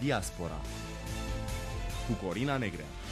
Diaspora cu Corina Negrea.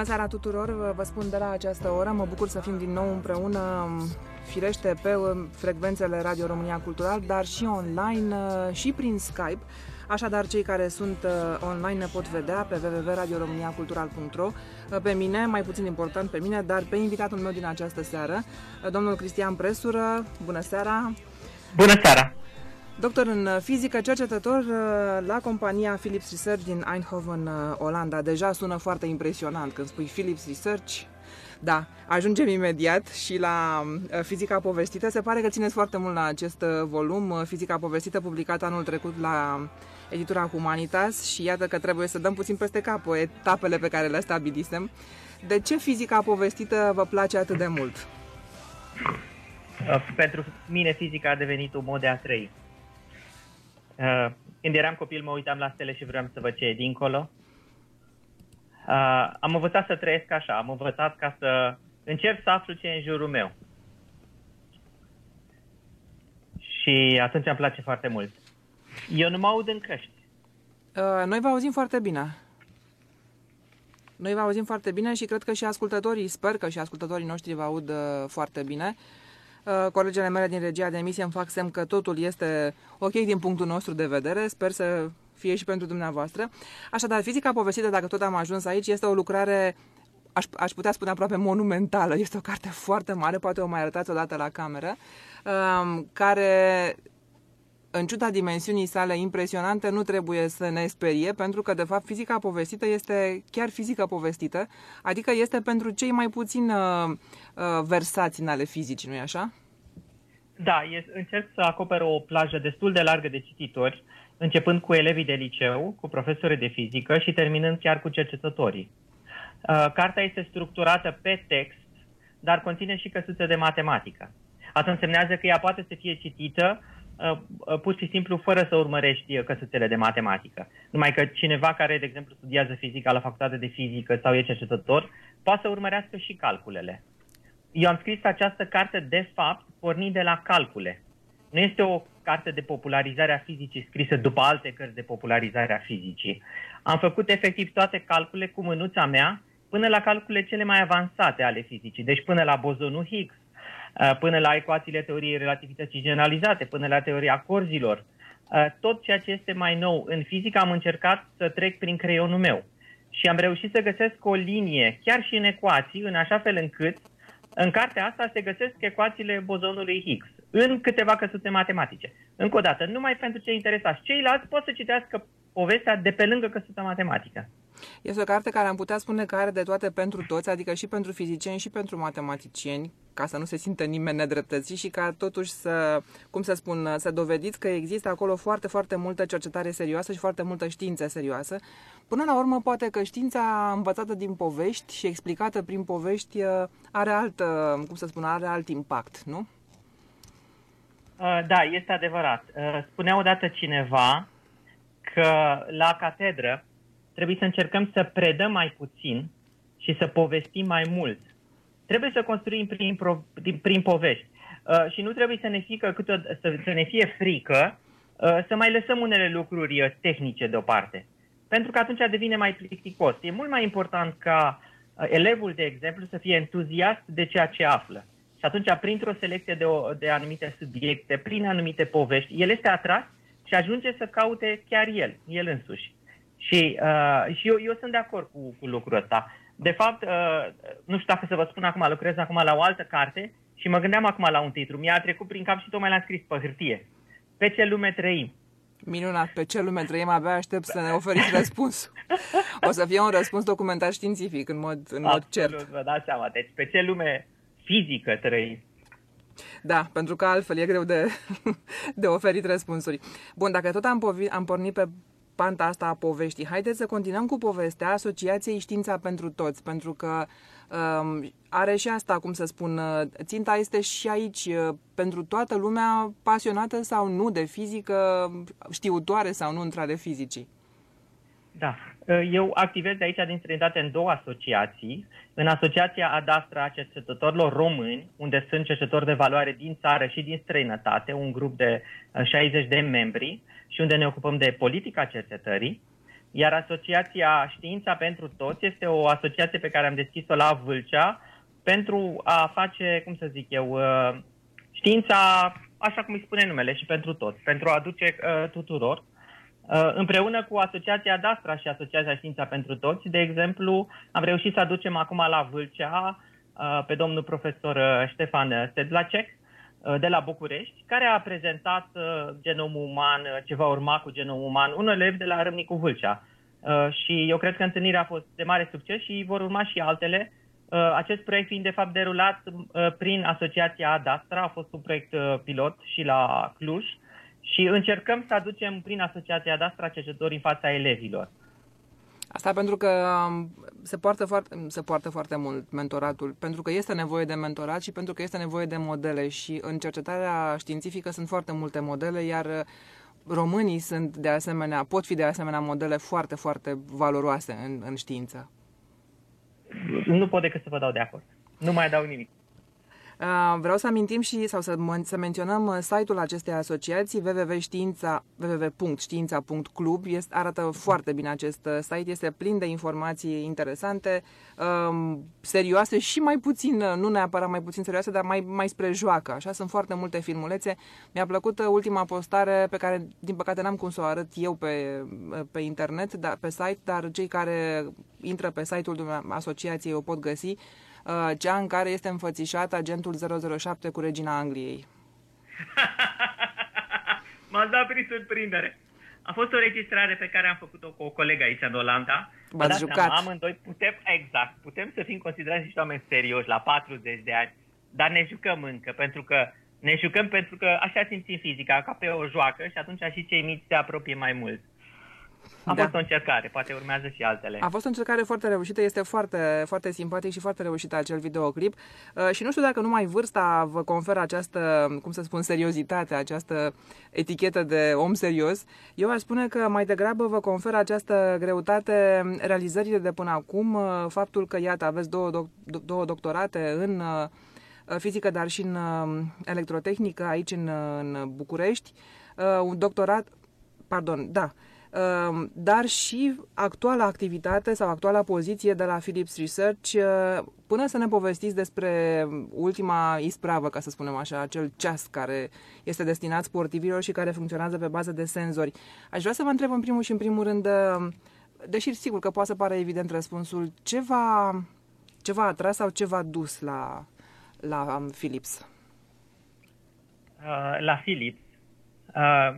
Bună seara tuturor, vă- vă spun de la această oră, mă bucur să fim din nou împreună, firește pe uh, frecvențele Radio România Cultural, dar și online uh, și prin Skype. Așadar, cei care sunt uh, online ne pot vedea pe www.radioromaniacultural.ro Uh, Pe mine, mai puțin important pe mine, dar pe invitatul meu din această seară, uh, domnul Cristian Presură. Bună seara! Bună seara! Doctor în uh, fizică, cercetător uh, la compania Philips Research din Eindhoven, uh, Olanda. Deja sună foarte impresionant când spui Philips Research. Da, ajungem imediat și la uh, fizica povestită. Se pare că țineți foarte mult la acest uh, volum, uh, Fizica povestită, publicat anul trecut la editura Humanitas și iată că trebuie să dăm puțin peste cap uh, etapele pe care le stabilisem. De ce fizica povestită vă place atât de mult? Uh, Pentru mine fizica a devenit un mod de a trăi. Uh, Când eram copil mă uitam la stele și vreau să văd ce e dincolo. Uh, Am învățat să trăiesc așa, am învățat ca să încerc să aflu ce e în jurul meu. Și atunci îmi place foarte mult. Eu nu mă aud în căști. Uh, Noi vă auzim foarte bine. Noi vă auzim foarte bine și cred că și ascultătorii, sper că și ascultătorii noștri vă aud uh, foarte bine. Uh, Colegele mele din regia de emisie îmi fac semn că totul este ok din punctul nostru de vedere. Sper să fie și pentru dumneavoastră. Așadar, fizica povestită, dacă tot am ajuns aici, este o lucrare, aș, aș putea spune aproape monumentală. Este o carte foarte mare, poate o mai arătați odată la cameră, um, care în ciuda dimensiunii sale impresionante, nu trebuie să ne sperie, pentru că, de fapt, fizica povestită este chiar fizică povestită, adică este pentru cei mai puțin uh, uh, versați în ale fizicii, nu-i așa? Da, e, încerc să acoper o plajă destul de largă de cititori, începând cu elevii de liceu, cu profesori de fizică și terminând chiar cu cercetătorii. Uh, Cartea este structurată pe text, dar conține și căsuțe de matematică. Asta însemnează că ea poate să fie citită uh, uh, pur și simplu fără să urmărești uh, căsuțele de matematică. Numai că cineva care, de exemplu, studiază fizica la facultate de fizică sau e cercetător, poate să urmărească și calculele. Eu am scris această carte, de fapt, pornind de la calcule. Nu este o carte de popularizare a fizicii scrisă după alte cărți de popularizare a fizicii. Am făcut efectiv toate calcule cu mânuța mea până la calcule cele mai avansate ale fizicii, deci până la bozonul Higgs, uh, până la ecuațiile teoriei relativității generalizate, până la teoria corzilor. Uh, Tot ceea ce este mai nou în fizică am încercat să trec prin creionul meu și am reușit să găsesc o linie, chiar și în ecuații, în așa fel încât în cartea asta se găsesc ecuațiile bozonului Higgs în câteva căsuțe matematice. Încă o dată, numai pentru cei interesați. Ceilalți pot să citească povestea de pe lângă căsuța matematică. Este o carte care am putea spune că are de toate pentru toți, adică și pentru fizicieni și pentru matematicieni, ca să nu se simtă nimeni nedreptățit și ca totuși să, cum să spun, să dovediți că există acolo foarte, foarte multă cercetare serioasă și foarte multă știință serioasă. Până la urmă, poate că știința învățată din povești și explicată prin povești are alt, cum să spun, are alt impact, nu? Uh, Da, este adevărat. Uh, Spunea odată cineva că la catedră trebuie să încercăm să predăm mai puțin și să povestim mai mult. Trebuie să construim prin, prin, prin povești. Uh, și nu trebuie să ne, fică câte, să, să ne fie frică uh, să mai lăsăm unele lucruri uh, tehnice deoparte. Pentru că atunci devine mai plicticos. E mult mai important ca uh, elevul, de exemplu, să fie entuziast de ceea ce află. Și atunci, printr-o selecție de, o, de anumite subiecte, prin anumite povești, el este atras și ajunge să caute chiar el, el însuși. Și, uh, și eu, eu sunt de acord cu, cu lucrul ăsta. De fapt, uh, nu știu dacă să vă spun acum, lucrez acum la o altă carte și mă gândeam acum la un titlu. Mi-a trecut prin cap și tocmai l-am scris pe hârtie. Pe ce lume trăim? Minunat, pe ce lume trăim, abia aștept să ne oferiți răspunsul. O să fie un răspuns documentar științific, în mod, în mod Absolut, cert. vă dați seama. Deci pe ce lume fizică trăim? Da, pentru că altfel e greu de, de oferit răspunsuri. Bun, dacă tot am, povi, am pornit pe panta asta a poveștii, haideți să continuăm cu povestea Asociației Știința pentru Toți, pentru că um, are și asta, cum să spun, uh, ținta este și aici uh, pentru toată lumea pasionată sau nu de fizică, știutoare sau nu între ale fizicii. Da. Eu activez de aici din străinătate în două asociații. În Asociația Adastra a Cercetătorilor Români, unde sunt cercetători de valoare din țară și din străinătate, un grup de 60 de membri și unde ne ocupăm de politica cercetării. Iar Asociația Știința pentru Toți este o asociație pe care am deschis-o la Vâlcea pentru a face, cum să zic eu, știința, așa cum îi spune numele, și pentru toți, pentru a aduce tuturor. Împreună cu Asociația Dastra și Asociația Știința pentru Toți, de exemplu, am reușit să aducem acum la Vâlcea pe domnul profesor Ștefan Sedlacek de la București, care a prezentat genomul uman, ce va urma cu genomul uman, un elev de la Râmnicu Vâlcea. Și eu cred că întâlnirea a fost de mare succes și vor urma și altele. Acest proiect fiind de fapt derulat prin Asociația Adastra, a fost un proiect pilot și la Cluj, și încercăm să aducem prin Asociația Dastra cercetători în fața elevilor. Asta pentru că um, se poartă, foarte, se poartă foarte mult mentoratul, pentru că este nevoie de mentorat și pentru că este nevoie de modele și în cercetarea științifică sunt foarte multe modele, iar uh, românii sunt de asemenea, pot fi de asemenea modele foarte, foarte valoroase în, în știință. Nu pot decât să vă dau de acord. Nu mai dau nimic. Uh, vreau să amintim și sau să, să menționăm uh, site-ul acestei asociații www.știința, www.știința.club. Este, arată foarte bine acest uh, site, este plin de informații interesante, um, serioase și mai puțin, nu neapărat mai puțin serioase, dar mai, mai spre joacă. Așa sunt foarte multe filmulețe. Mi-a plăcut ultima postare pe care, din păcate, n-am cum să o arăt eu pe, pe internet, dar, pe site, dar cei care intră pe site-ul asociației o pot găsi Uh, cea în care este înfățișat agentul 007 cu regina Angliei. M-ați dat prin surprindere. A fost o registrare pe care am făcut-o cu o colegă aici în Olanda. V-ați jucat. amândoi putem, exact, putem să fim considerați niște oameni serioși la 40 de ani, dar ne jucăm încă, pentru că ne jucăm pentru că așa simțim fizica, ca pe o joacă și atunci și cei mici se apropie mai mult. A da. fost o încercare, poate urmează și altele. A fost o încercare foarte reușită, este foarte, foarte simpatic și foarte reușit acel videoclip uh, și nu știu dacă numai vârsta vă conferă această, cum să spun, seriozitate, această etichetă de om serios. Eu aș spune că mai degrabă vă conferă această greutate realizările de până acum, uh, faptul că, iată, aveți două, doc- două doctorate în uh, fizică, dar și în uh, electrotehnică aici în, în București, uh, un doctorat, pardon, da, Ehm, dar și actuala activitate sau actuala poziție de la Philips Research, eh, până să ne povestiți despre ultima ispravă, ca să spunem așa, acel ceas care este destinat sportivilor și care funcționează pe bază de senzori. Aș vrea să vă întreb în primul și în primul rând, eh, deși sigur că poate să pare evident răspunsul, ce v-a, ce v-a atras sau ce v-a dus la, la um, Philips? Uh, la Philips. Uh,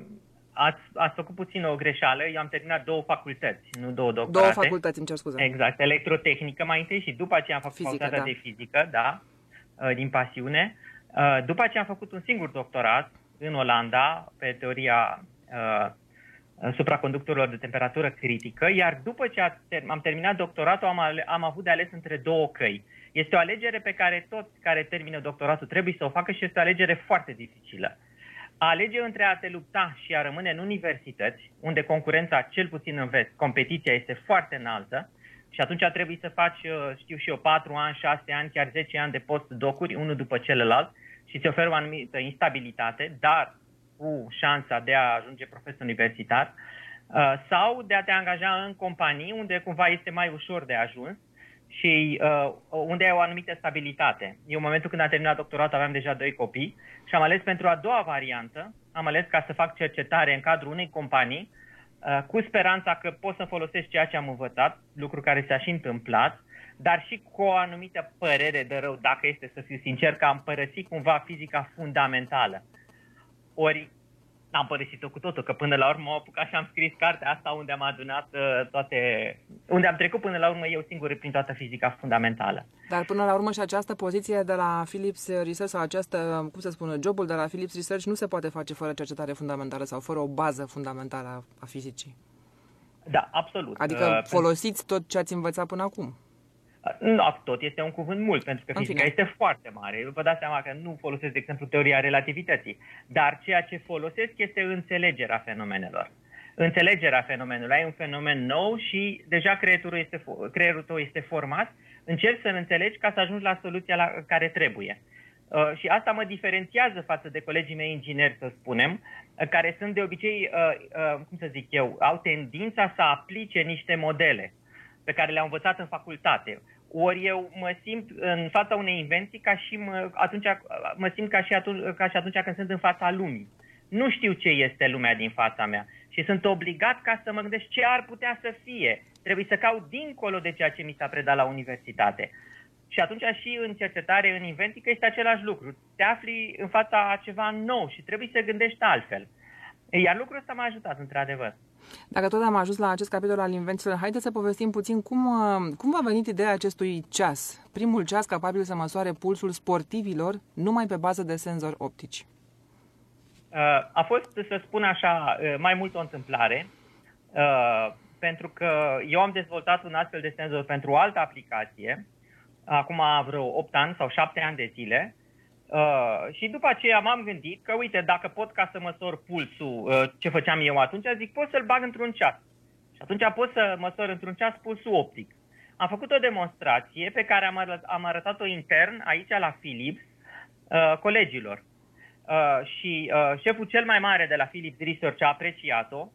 ați, ați făcut puțin o greșeală. Eu am terminat două facultăți, nu două doctorate. Două facultăți, îmi cer scuze. Exact, electrotehnică mai întâi și după aceea am făcut Fizică, facultatea da. de fizică, da, uh, din pasiune. Uh, după aceea am făcut un singur doctorat în Olanda pe teoria uh, supraconductorilor de temperatură critică, iar după ce am terminat doctoratul am, ale, am avut de ales între două căi. Este o alegere pe care toți care termină doctoratul trebuie să o facă și este o alegere foarte dificilă. A alege între a te lupta și a rămâne în universități, unde concurența, cel puțin în vest, competiția este foarte înaltă, și atunci trebuie să faci, uh, știu și eu, 4 ani, 6 ani, chiar 10 ani de postdocuri, unul după celălalt, și ți oferă o anumită instabilitate, dar cu șansa de a ajunge profesor universitar, uh, sau de a te angaja în companii unde cumva este mai ușor de ajuns și uh, unde ai o anumită stabilitate. Eu, în momentul când am terminat doctoratul, aveam deja doi copii și am ales pentru a doua variantă, am ales ca să fac cercetare în cadrul unei companii, uh, cu speranța că pot să folosesc ceea ce am învățat, lucru care s-a și întâmplat, dar și cu o anumită părere de rău, dacă este să fiu sincer, că am părăsit cumva fizica fundamentală. Ori am părăsit-o cu totul, că până la urmă am apucat și am scris cartea asta unde am adunat uh, toate, unde am trecut până la urmă eu singur prin toată fizica fundamentală. Dar până la urmă și această poziție de la Philips Research sau această, cum să spun, jobul de la Philips Research nu se poate face fără cercetare fundamentală sau fără o bază fundamentală a fizicii. Da, absolut. Adică uh, folosiți tot ce ați învățat până acum. Nu, tot este un cuvânt mult, pentru că fizica este foarte mare. Vă dați seama că nu folosesc, de exemplu, teoria relativității. Dar ceea ce folosesc este înțelegerea fenomenelor. Înțelegerea fenomenului. Ai un fenomen nou și deja creierul, este, creierul tău este format. Încerci să-l înțelegi ca să ajungi la soluția la care trebuie. Uh, și asta mă diferențiază față de colegii mei ingineri, să spunem, uh, care sunt de obicei, uh, uh, cum să zic eu, au tendința să aplice niște modele pe care le-au învățat în facultate. Ori eu mă simt în fața unei invenții ca și mă, atunci, mă simt ca și, atunci, ca și atunci când sunt în fața lumii. Nu știu ce este lumea din fața mea și sunt obligat ca să mă gândesc ce ar putea să fie. Trebuie să caut dincolo de ceea ce mi s-a predat la universitate. Și atunci și în cercetare, în inventică, este același lucru. Te afli în fața a ceva nou și trebuie să gândești altfel. Iar lucrul ăsta m-a ajutat, într-adevăr. Dacă tot am ajuns la acest capitol al invențiilor, haideți să povestim puțin cum, uh, cum v-a venit ideea acestui ceas. Primul ceas capabil să măsoare pulsul sportivilor numai pe bază de senzori optici. Uh, a fost, să spun așa, uh, mai mult o întâmplare, pentru că eu am dezvoltat un astfel de senzor pentru o altă aplicație, acum vreo 8 ani sau 7 ani de zile, Uh, și după aceea m-am gândit că, uite, dacă pot ca să măsor pulsul, uh, ce făceam eu atunci, zic, pot să-l bag într-un ceas. Și atunci pot să măsor într-un ceas pulsul optic. Am făcut o demonstrație pe care am, arăt, am arătat-o intern aici la Philips uh, colegilor. Uh, și uh, șeful cel mai mare de la Philips Research a apreciat-o,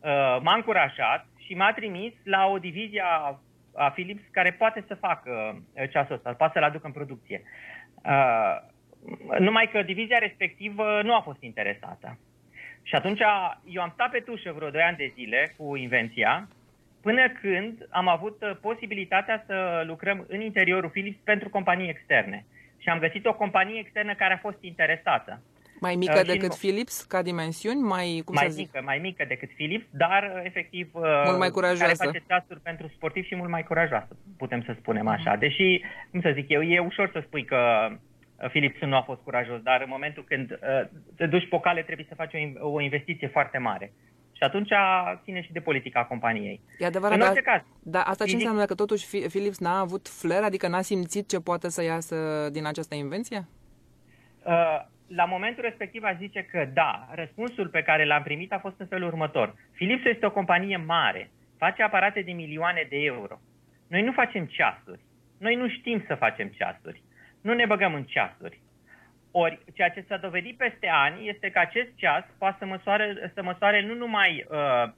uh, m-a încurajat și m-a trimis la o divizie a, a Philips care poate să facă uh, ceasul ăsta, poate să-l aducă în producție. Uh, numai că divizia respectivă nu a fost interesată. Și atunci eu am stat pe tușă vreo 2 ani de zile cu invenția, până când am avut uh, posibilitatea să lucrăm în interiorul Philips pentru companii externe. Și am găsit o companie externă care a fost interesată. Mai mică uh, decât nu, Philips ca dimensiuni? Mai, cum mai să zic? mică, mai mică decât Philips, dar uh, efectiv mult mai curajoasă. care face ceasuri pentru sportiv și mult mai curajoasă, putem să spunem așa. Deși, cum să zic eu, e ușor să spui că Philips nu a fost curajos, dar în momentul când uh, te duci pe cale trebuie să faci o, o investiție foarte mare. Și atunci ține și de politica companiei. E adevărat, în orice dar, caz. Dar asta ce înseamnă că totuși Philips n-a avut flair, adică n-a simțit ce poate să iasă din această invenție? Uh, la momentul respectiv a zice că da. Răspunsul pe care l-am primit a fost în felul următor. Philips este o companie mare, face aparate de milioane de euro. Noi nu facem ceasuri. Noi nu știm să facem ceasuri nu ne băgăm în ceasuri. Ori, ceea ce s-a dovedit peste ani este că acest ceas poate să măsoare, să măsoare nu numai uh,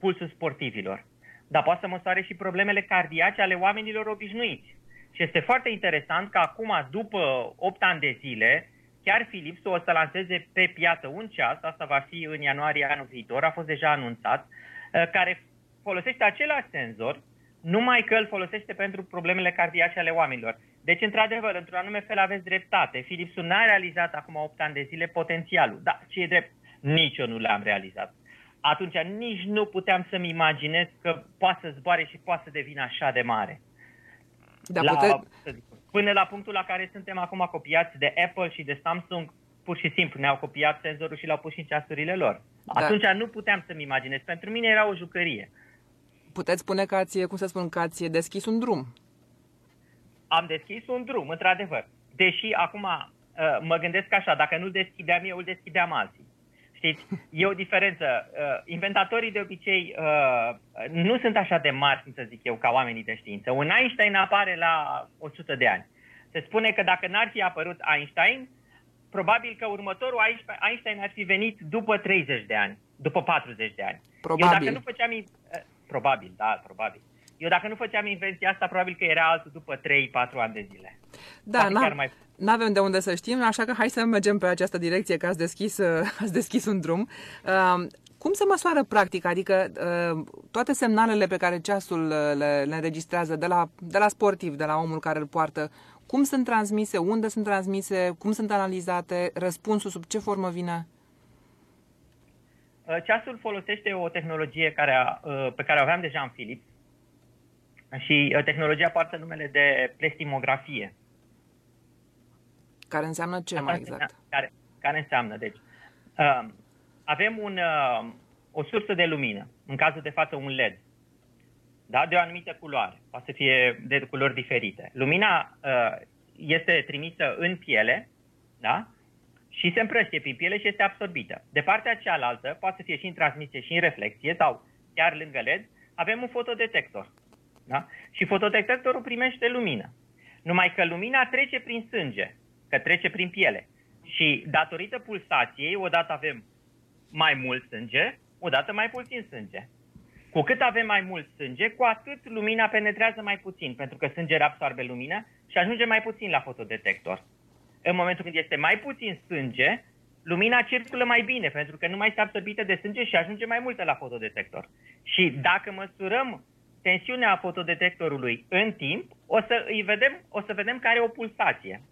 pulsul sportivilor, dar poate să măsoare și problemele cardiace ale oamenilor obișnuiți. Și este foarte interesant că acum, după 8 ani de zile, chiar Philips o să lanseze pe piață un ceas, asta va fi în ianuarie anul viitor, a fost deja anunțat, uh, care folosește același senzor, numai că îl folosește pentru problemele cardiace ale oamenilor. Deci, într-adevăr, într-un anume fel aveți dreptate. Philips n-a realizat acum 8 ani de zile potențialul. Da, ce e drept? Nici eu nu l-am realizat. Atunci nici nu puteam să-mi imaginez că poate să zboare și poate să devină așa de mare. Da, la, pute... până la punctul la care suntem acum copiați de Apple și de Samsung, pur și simplu ne-au copiat senzorul și l-au pus și în ceasurile lor. Da. Atunci nu puteam să-mi imaginez. Pentru mine era o jucărie. Puteți spune că ați, cum să spun, că ați deschis un drum am deschis un drum, într-adevăr. Deși acum uh, uh, mă gândesc așa, dacă nu deschideam eu, îl deschideam alții. Știți, e o diferență. Uh, inventatorii de obicei uh, nu sunt așa de mari, cum să zic eu, ca oamenii de știință. Un Einstein apare la 100 de ani. Se spune că dacă n-ar fi apărut Einstein, probabil că următorul Einstein ar fi venit după 30 de ani, după 40 de ani. Probabil. Eu dacă nu făceam... Uh, probabil, da, probabil. Eu dacă nu făceam invenția asta, probabil că era altul după 3-4 ani de zile. Da, Poate chiar n- mai- nu avem de unde să știm, așa că hai să mergem pe această direcție, că ați deschis, uh, ați deschis un drum. Uh, cum se măsoară practic? Adică uh, toate semnalele pe care ceasul uh, le, le înregistrează de la, de la sportiv, de la omul care îl poartă, cum sunt transmise, unde sunt transmise, cum sunt analizate, răspunsul sub ce formă vine? Uh, Ceasul folosește o tehnologie care a, uh, pe care o aveam deja în Philips și uh, tehnologia poartă numele de plestimografie. Care înseamnă ce Asta mai înseamnă- exact? Care, care înseamnă, deci, uh, avem un, uh, o sursă de lumină, în cazul de față un LED, da, de o anumită culoare, poate să fie de culori diferite. Lumina uh, este trimisă în piele, da, și se împrăștie prin piele și este absorbită. De partea cealaltă, poate să fie și în transmisie și în reflexie sau chiar lângă LED, avem un fotodetector. Da? Și fotodetectorul primește lumină. Numai că lumina trece prin sânge, că trece prin piele. Și datorită pulsației, odată avem mai mult sânge, odată mai puțin sânge. Cu cât avem mai mult sânge, cu atât lumina penetrează mai puțin, pentru că sângele absorbe lumină și ajunge mai puțin la fotodetector. În momentul când este mai puțin sânge, lumina circulă mai bine, pentru că nu mai este absorbită de sânge și ajunge mai multă la fotodetector. Și dacă măsurăm tensiunea fotodetectorului în timp, o să îi vedem, o să vedem că are o pulsație.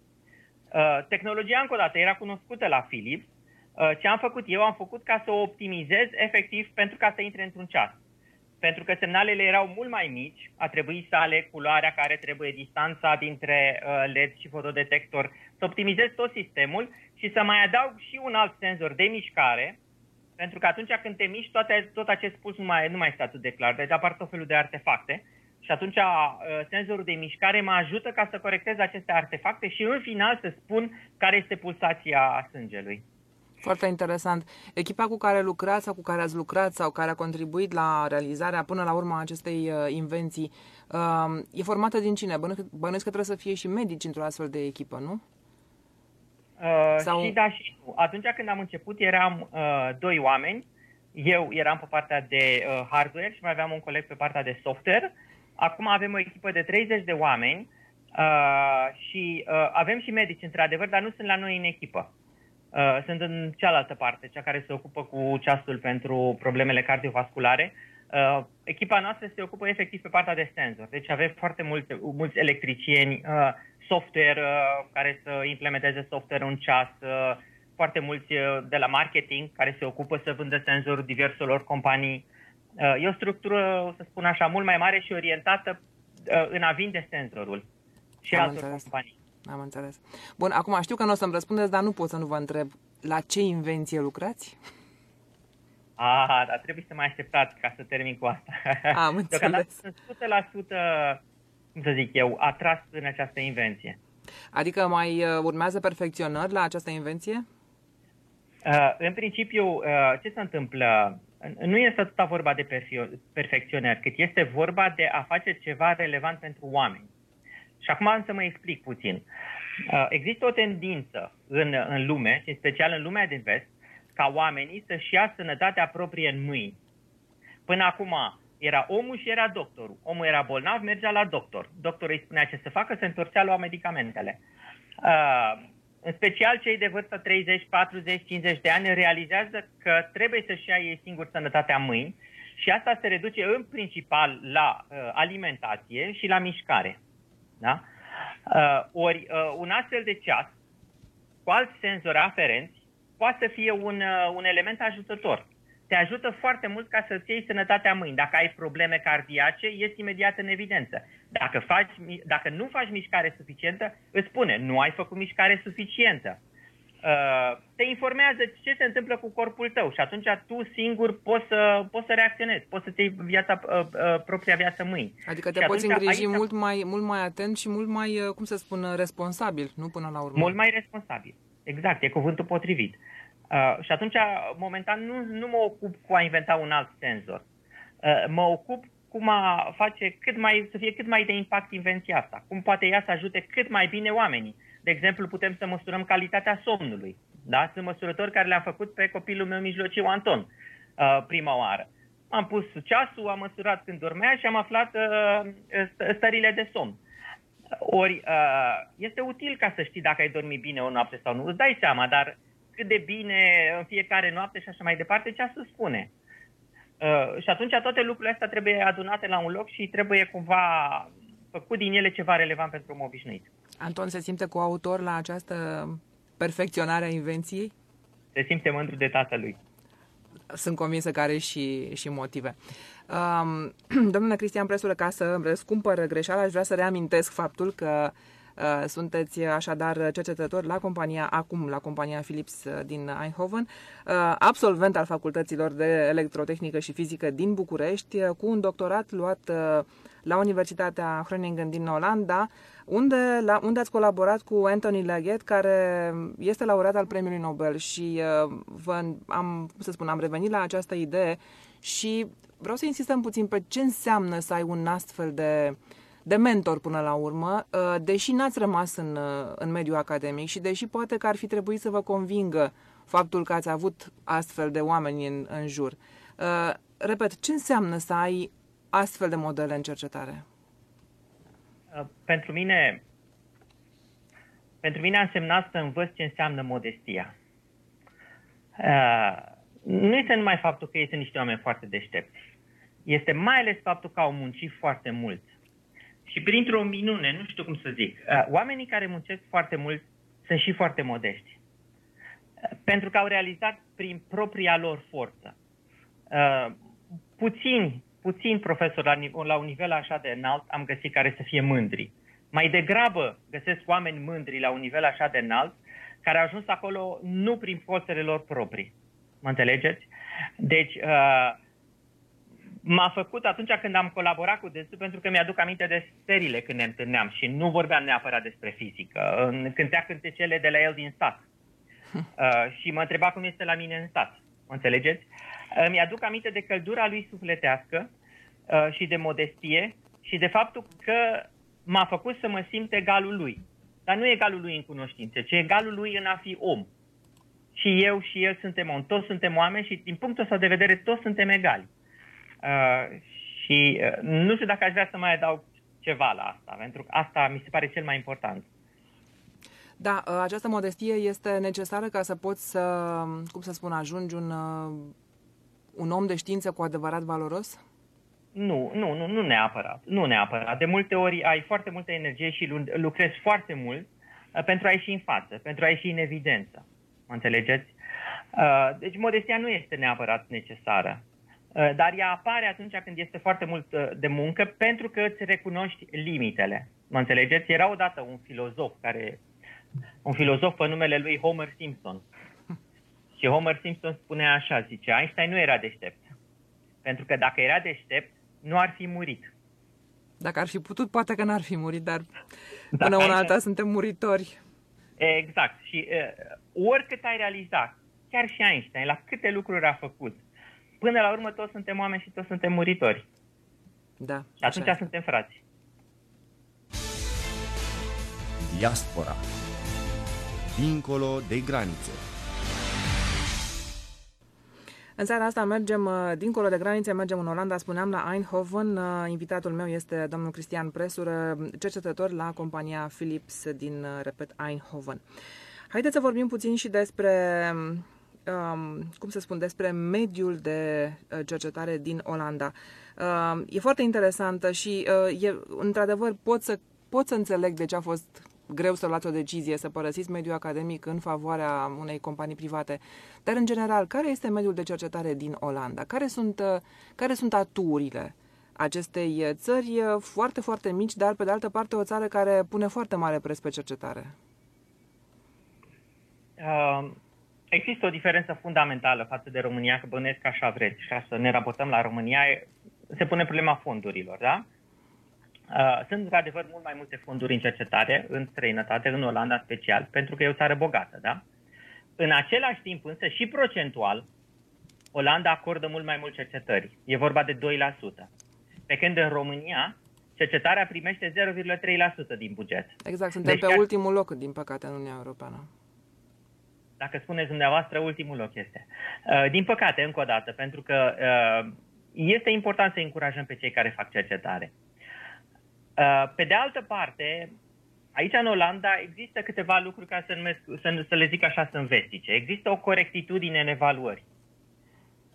Uh, tehnologia, încă o dată, era cunoscută la Philips. Uh, ce am făcut eu? Am făcut ca să o optimizez efectiv pentru ca să intre într-un ceas. Pentru că semnalele erau mult mai mici, a trebuit să aleg culoarea care trebuie, distanța dintre uh, LED și fotodetector, să optimizez tot sistemul și să mai adaug și un alt senzor de mișcare, pentru că atunci când te miști, toate, tot acest puls nu mai, nu mai este atât de clar, deci apar tot felul de artefacte. Și atunci uh, senzorul de mișcare mă ajută ca să corectez aceste artefacte și în final să spun care este pulsația sângelui. Foarte interesant. Echipa cu care lucrați sau cu care ați lucrat sau care a contribuit la realizarea până la urmă a acestei uh, invenții uh, e formată din cine? Bănu- Bănuiesc că trebuie să fie și medici într-o astfel de echipă, nu? Uh, Sau- Și da și nu. Atunci când am început eram uh, doi oameni. Eu eram pe partea de uh, hardware și mai aveam un coleg pe partea de software. Acum avem o echipă de 30 de oameni uh, și uh, avem și medici, într-adevăr, dar nu sunt la noi în echipă. Uh, sunt în cealaltă parte, cea care se ocupă cu ceasul pentru problemele cardiovasculare. Uh, echipa noastră se ocupă efectiv pe partea de senzor. Deci avem foarte mulți, mulți electricieni, uh, software uh, care să implementeze software în ceas, uh, foarte mulți uh, de la marketing care se ocupă să vândă senzorul diverselor companii. Uh, e o structură, să spun așa, mult mai mare și orientată uh, în a vinde senzorul și Am altor înțeles. companii. Am înțeles. Bun, acum știu că nu o să-mi răspundeți, dar nu pot să nu vă întreb la ce invenție lucrați? Ah, dar trebuie să mai așteptați ca să termin cu asta. Am înțeles. Deocamdată sunt 100%, cum să zic eu, atras în această invenție. Adică mai uh, urmează perfecționări la această invenție? Uh, în principiu, uh, ce se întâmplă? Nu este atâta vorba de perfio- perfecționări, cât este vorba de a face ceva relevant pentru oameni. Și acum am să mă explic puțin. Uh, există o tendință în, în lume, și în special în lumea din vest, ca oamenii să-și ia sănătatea proprie în mâini. Până acum era omul și era doctorul. Omul era bolnav, mergea la doctor. Doctorul îi spunea ce să facă, se întorcea, lua medicamentele. Uh, în special cei de vârstă 30, 40, 50 de ani realizează că trebuie să-și ia ei singur sănătatea în mâini și asta se reduce în principal la uh, alimentație și la mișcare. Da? Uh, ori uh, un astfel de ceas cu alți senzori aferenți poate să fie un, uh, un element ajutător. Te ajută foarte mult ca să-ți iei sănătatea în mâini. Dacă ai probleme cardiace, ies imediat în evidență. Dacă, faci, mi- dacă nu faci mișcare suficientă, îți spune, nu ai făcut mișcare suficientă. Uh, te informează ce se întâmplă cu corpul tău și atunci tu singur poți să, poți să reacționezi, poți să-ți iei viața, uh, uh, propria viață mâini. Adică te Și poți atunci îngriji aici- mult, mai, mult mai atent și mult mai, uh, cum să spun, uh, responsabil, nu până la urmă. Mult mai responsabil. Exact, e cuvântul potrivit. Uh, și atunci, momentan, nu, nu mă ocup cu a inventa un alt senzor. Uh, mă ocup cum a face cât mai, să fie cât mai de impact invenția asta. Cum poate ea să ajute cât mai bine oamenii. De exemplu, putem să măsurăm calitatea somnului. Da? Sunt măsurători care le-am făcut pe copilul meu mijlociu, Anton, uh, prima oară. Am pus ceasul, am măsurat când dormea și am aflat uh, st- stările de somn. Ori uh, este util ca să știi dacă ai dormit bine o noapte sau nu. Îți dai seama, dar cât de bine în fiecare noapte și așa mai departe, ce să spune. Uh, și atunci toate lucrurile astea trebuie adunate la un loc și trebuie cumva făcut din ele ceva relevant pentru om obișnuit. Anton se simte coautor la această perfecționare a invenției? Se simte mândru de tatălui. Sunt convinsă că are și, și motive. Um, domnule Cristian Presură, ca să răscumpăr greșeala, aș vrea să reamintesc faptul că uh, sunteți așadar cercetător la compania, acum la compania Philips uh, din Eindhoven, uh, absolvent al facultăților de electrotehnică și fizică din București, uh, cu un doctorat luat uh, la Universitatea Groningen din Olanda, unde, la, unde ați colaborat cu Anthony Leggett, care este laureat al Premiului Nobel. Și uh, vă, am, cum să spun, am revenit la această idee și vreau să insistăm puțin pe ce înseamnă să ai un astfel de, de mentor până la urmă, uh, deși n-ați rămas în, uh, în mediul academic și deși poate că ar fi trebuit să vă convingă faptul că ați avut astfel de oameni în, în jur. Uh, repet, ce înseamnă să ai astfel de modele în cercetare? Uh, Pentru mine, pentru mine a însemnat să învăț ce înseamnă modestia. Uh, nu este numai faptul că ei sunt niște oameni foarte deștepți. Este mai ales faptul că au muncit foarte mult. Și printr-o minune, nu știu cum să zic, uh, oamenii care muncesc foarte mult sunt și foarte modești. Uh, Pentru că au realizat prin propria lor forță. Uh, puțini, puțini profesori la, nive- la un nivel așa de înalt am găsit care să fie mândri. Mai degrabă găsesc oameni mândri la un nivel așa de înalt care au ajuns acolo nu prin forțele lor proprii. Mă înțelegeți? Deci, uh, m-a făcut atunci când am colaborat cu dânsul, pentru că mi-aduc aminte de serile când ne întâlneam și nu vorbeam neapărat despre fizică. În- Cântea cântecele de la el din sat. Uh, și mă întreba cum este la mine în sat. Mă înțelegeți? Uh, mi-aduc aminte de căldura lui sufletească uh, și de modestie și de faptul că m-a făcut să mă simt egalul lui. Dar nu egalul lui în cunoștințe, ci egalul lui în a fi om. Și eu și el suntem om, toți suntem oameni și din punctul ăsta de vedere toți suntem egali. Uh, și uh, nu știu dacă aș vrea să mai adaug ceva la asta, pentru că asta mi se pare cel mai important. Da, ă, această modestie este necesară ca să poți să, cum să spun, ajungi un, ă, un om de știință cu adevărat valoros? Nu, nu, nu, nu neapărat. Nu neapărat. De multe ori ai foarte multă energie și lu- lucrezi foarte mult uh, pentru a ieși în față, pentru a ieși în evidență. Mă înțelegeți? Uh, Deci modestia nu este neapărat necesară. Uh, Dar ea apare atunci când este foarte mult uh, de muncă pentru că îți recunoști limitele. Mă înțelegeți? Era odată un filozof care un filozof pe numele lui Homer Simpson. Și Homer Simpson spunea așa, zice, Einstein nu era deștept. Pentru că dacă era deștept, nu ar fi murit. Dacă ar fi putut, poate că n-ar fi murit, dar Dacă până una ai- alta suntem muritori. Exact. Și uh, oricât ai realizat, chiar și Einstein, la câte lucruri a făcut, până la urmă toți suntem oameni și toți suntem muritori. Da, Și atunci așa. suntem frați. Diaspora. Dincolo de granițe. În seara asta mergem uh, dincolo de granițe, mergem în Olanda, spuneam, la Eindhoven. Uh, Invitatul meu este domnul Cristian Presură, cercetător la compania Philips din, uh, repet, Eindhoven. Haideți să vorbim puțin și despre, um, cum să spun, despre mediul de uh, cercetare din Olanda. Uh, E foarte interesantă și, uh, e, într-adevăr, pot să, pot să înțeleg de ce a fost greu să luați o decizie, să părăsiți mediul academic în favoarea unei companii private. Dar, în general, care este mediul de cercetare din Olanda? Care sunt, uh, care sunt aturile acestei uh, țări uh, foarte, foarte mici, dar, pe de altă parte, o țară care pune foarte mare preț pe cercetare? uh, există o diferență fundamentală față de România, că bănuiesc că așa vreți, și ca să ne raportăm la România, se pune problema fondurilor, da? Uh, sunt, într-adevăr, mult mai multe fonduri în cercetare, în străinătate, în Olanda special, pentru că e o țară bogată, da? În același timp, însă, și procentual, Olanda acordă mult mai mult cercetări. E vorba de 2%. Pe când în România, cercetarea primește 0,3% din buget. Exact, suntem Deci pe chiar- ultimul loc, din păcate, în Uniunea Europeană. Dacă spuneți dumneavoastră, ultimul loc este. Uh, Din păcate, încă o dată, pentru că uh, este important să încurajăm pe cei care fac cercetare. Uh, Pe de altă parte, aici în Olanda există câteva lucruri, ca să, numesc, să, să le zic așa, sunt vestice. Există o corectitudine în evaluări.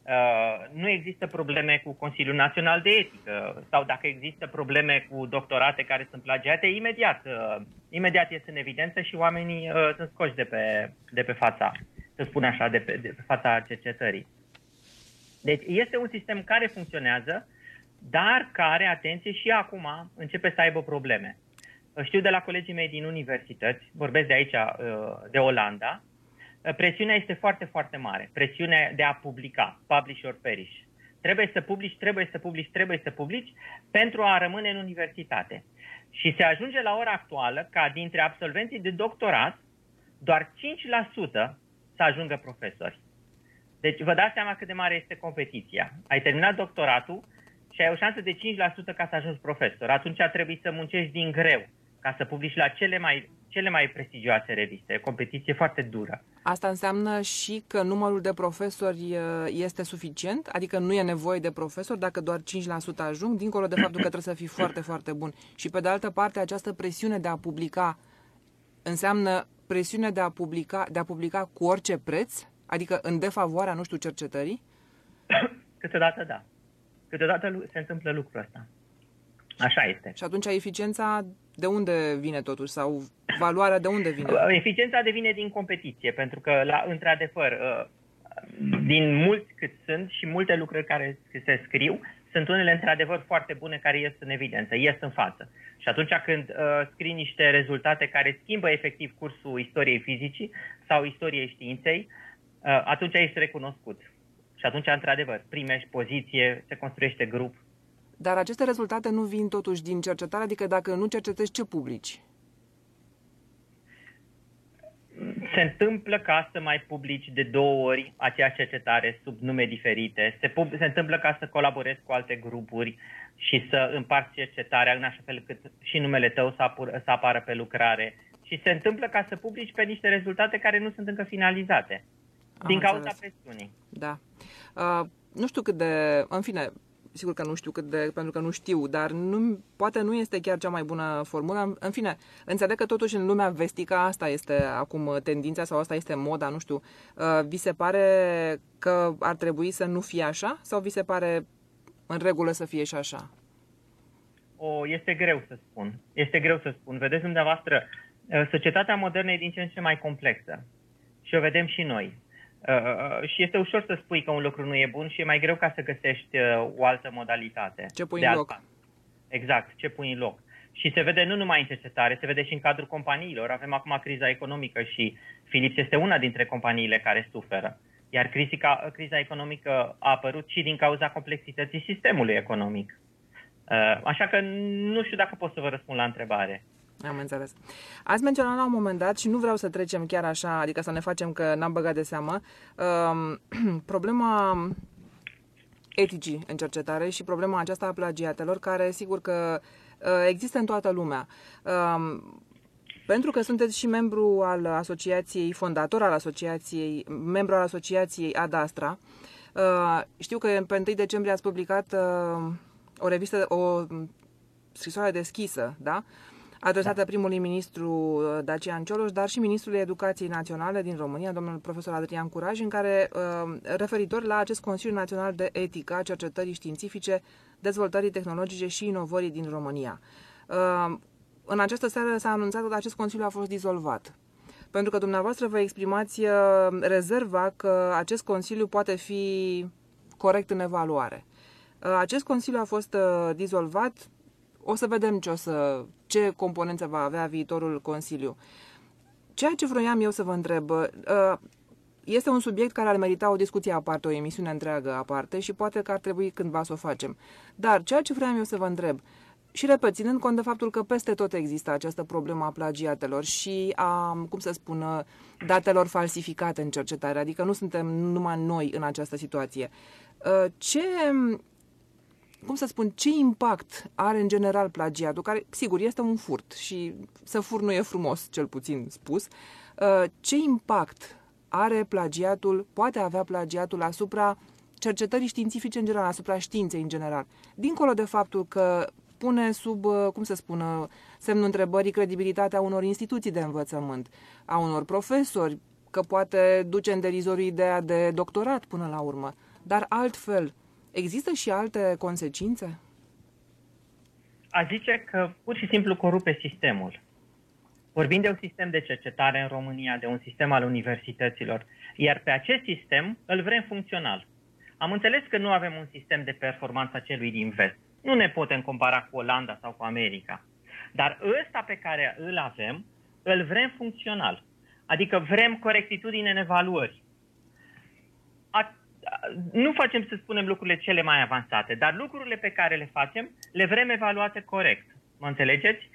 Uh, nu există probleme cu Consiliul Național de Etică sau dacă există probleme cu doctorate care sunt plagiate, imediat, uh, imediat este în evidență și oamenii uh, sunt scoși de pe, de pe fața, să spun așa, de pe, de pe fața cercetării. Deci este un sistem care funcționează, dar care, atenție, și acum începe să aibă probleme. Știu de la colegii mei din universități, vorbesc de aici, uh, de Olanda, uh, presiunea este foarte, foarte mare. Presiunea de a publica, publish or perish. Trebuie să publici, trebuie să publici, trebuie să publici pentru a rămâne în universitate. Și se ajunge la ora actuală ca dintre absolvenții de doctorat, doar 5% să ajungă profesori. Deci vă dați seama cât de mare este competiția. Ai terminat doctoratul și ai o șansă de 5% ca să ajungi profesor. Atunci trebuie să muncești din greu ca să publici la cele mai, cele mai prestigioase reviste. E o competiție foarte dură. Asta înseamnă și că numărul de profesori uh, este suficient? Adică nu e nevoie de profesori dacă doar 5% ajung, dincolo de faptul că trebuie să fii foarte, foarte bun. Și pe de altă parte, această presiune de a publica înseamnă presiune de a publica, de a publica cu orice preț? Adică în defavoarea, nu știu, cercetării? Câteodată da. Câteodată lu- se întâmplă lucrul ăsta. Așa este. Și atunci eficiența de unde vine totuși? Sau valoarea de unde vine? Eficiența devine din competiție, pentru că, la, într-adevăr, uh, din mulți cât sunt și multe lucruri care se scriu, sunt unele într-adevăr foarte bune care ies în evidență, ies în față. Și atunci când uh, scrii niște rezultate care schimbă efectiv cursul istoriei fizicii sau istoriei științei, uh, atunci ești recunoscut. Și atunci, într-adevăr, primești poziție, se construiește grup. Dar aceste rezultate nu vin totuși din cercetare, adică dacă nu cercetezi, ce publici? Se întâmplă ca să mai publici de două ori aceeași cercetare sub nume diferite. Se, pub- se întâmplă ca să colaborezi cu alte grupuri și să împarți cercetarea în așa fel cât și numele tău să, apur- să apară pe lucrare. Și se întâmplă ca să publici pe niște rezultate care nu sunt încă finalizate. Am din cauza înțeles. presiunii. Da. Uh, nu știu cât de... În fine, sigur că nu știu cât de... Pentru că nu știu, dar nu, poate nu este chiar cea mai bună formulă. În fine, înțeleg că totuși în lumea vestică asta este acum tendința sau asta este moda, nu știu. Uh, vi se pare că ar trebui să nu fie așa? Sau vi se pare în regulă să fie și așa? O, este greu să spun. Este greu să spun. Vedeți dumneavoastră, uh, societatea modernă e din ce în ce mai complexă. Și o vedem și noi. Uh, și este ușor să spui că un lucru nu e bun și e mai greu ca să găsești uh, o altă modalitate. Ce pui de în alt loc? pas. Exact, ce pui în loc. Și se vede nu numai în cercetare, se vede și în cadrul companiilor. Avem acum criza economică și Philips este una dintre companiile care suferă. Iar crizica, criza economică a apărut și din cauza complexității sistemului economic. Uh, Așa că nu știu dacă pot să vă răspund la întrebare. Am înțeles. Ați menționat la un moment dat și nu vreau să trecem chiar așa, adică să ne facem că n-am băgat de seamă, um, problema eticii în cercetare și problema aceasta a plagiatelor, care sigur că uh, există în toată lumea. Um, pentru că sunteți și membru al asociației, fondator al asociației, membru al asociației Adastra, uh, știu că pe 1 decembrie ați publicat uh, o revistă, o scrisoare deschisă, da? Adresată primului ministru uh, Dacian Cioloș, dar și ministrului Educației Naționale din România, domnul profesor Adrian Curaj, în care, uh, referitor la acest Consiliu Național de Etică a Cercetării Științifice, Dezvoltării Tehnologice și Inovării din România. Uh, În această seară s-a anunțat că acest Consiliu a fost dizolvat. Pentru că dumneavoastră vă exprimați uh, rezerva că acest Consiliu poate fi corect în evaluare. Uh, Acest Consiliu a fost uh, dizolvat. O să vedem ce, o să, ce componență va avea viitorul Consiliu. ceea ce vroiam eu să vă întreb, uh, este un subiect care ar merita o discuție aparte, o emisiune întreagă aparte și poate că ar trebui cândva să o facem. Dar ceea ce vreau eu să vă întreb, și repet, ținând cont de faptul că peste tot există această problemă a plagiatelor și a, cum să spun, datelor falsificate în cercetare, adică nu suntem numai noi în această situație. Uh, ce, cum să spun, ce impact are în general plagiatul, care, sigur, este un furt și să fur nu e frumos, cel puțin spus, uh, ce impact are plagiatul, poate avea plagiatul asupra cercetării științifice în general, asupra științei în general. Dincolo de faptul că pune sub, uh, cum să spună, semnul întrebării credibilitatea unor instituții de învățământ, a unor profesori, că poate duce în derizoriu ideea de doctorat până la urmă. Dar altfel, există și alte consecințe? A zice că pur și simplu corupe sistemul. Vorbim de un sistem de cercetare în România, de un sistem al universităților, iar pe acest sistem îl vrem funcțional. Am înțeles că nu avem un sistem de performanță a celui din vest. Nu ne putem compara cu Olanda sau cu America. Dar ăsta pe care îl avem, îl vrem funcțional. Adică vrem corectitudine în evaluări. A, nu facem să spunem lucrurile cele mai avansate, dar lucrurile pe care le facem le vrem evaluate corect. Mă înțelegeți?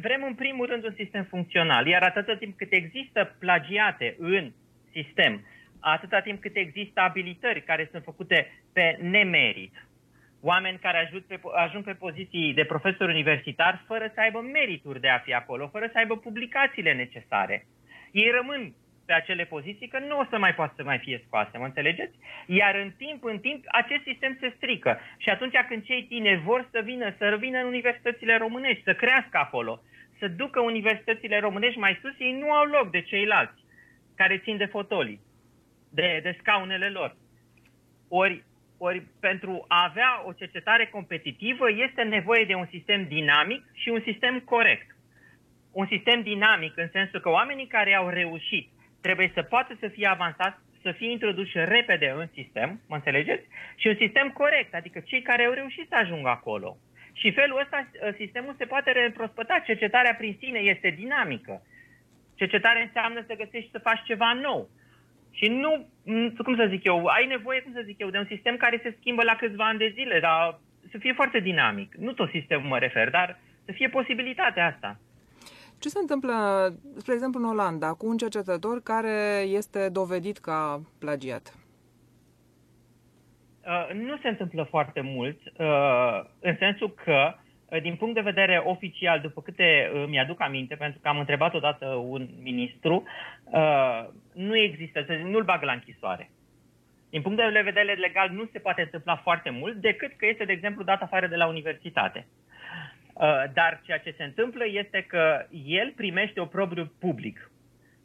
Vrem în primul rând un sistem funcțional, iar atâta timp cât există plagiate în sistem, atâta timp cât există abilitări care sunt făcute pe nemerit, oameni care ajung pe, ajung pe poziții de profesor universitar fără să aibă merituri de a fi acolo, fără să aibă publicațiile necesare. Ei rămân pe acele poziții că nu o să mai poată să mai fie scoase, mă înțelegeți? Iar în timp, în timp, acest sistem se strică. Și atunci când cei tineri vor să vină, să revină în universitățile românești, să crească acolo, să ducă universitățile românești mai sus, ei nu au loc de ceilalți care țin de fotolii, de, de scaunele lor. Ori ori pentru a avea o cercetare competitivă este nevoie de un sistem dinamic și un sistem corect. Un sistem dinamic în sensul că oamenii care au reușit trebuie să poată să fie avansați, să fie introduși repede în sistem, mă înțelegeți? Și un sistem corect, adică cei care au reușit să ajungă acolo. Și felul ăsta sistemul se poate reîmprospăta. Cercetarea prin sine este dinamică. Cercetarea înseamnă să găsești să faci ceva nou. Și nu, cum să zic eu, ai nevoie, cum să zic eu, de un sistem care se schimbă la câțiva ani de zile, dar să fie foarte dinamic. Nu tot sistemul mă refer, dar să fie posibilitatea asta. Ce se întâmplă, spre exemplu, în Olanda, cu un cercetător care este dovedit ca plagiat? Uh, nu se întâmplă foarte mult, uh, în sensul că Eh, din punct de vedere oficial, după câte eh, mi-aduc aminte, pentru că am întrebat odată un ministru, eh, nu există, nu-l bagă la închisoare. Din punct de vedere legal nu se poate întâmpla foarte mult, decât că este, de exemplu, dat afară de la universitate. Dar ceea ce se întâmplă este că el primește o propriu public.